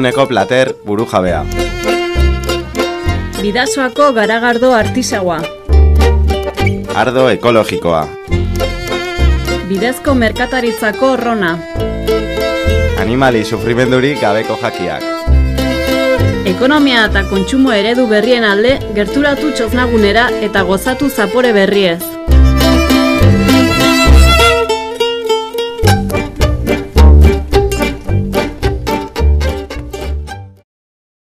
eguneko plater buru jabea. Bidasoako garagardo artisaua. Ardo ekologikoa. Bidezko merkataritzako rona. Animali sufrimendurik gabeko jakiak. Ekonomia eta kontsumo eredu berrien alde gerturatu txoznagunera eta gozatu zapore berriez.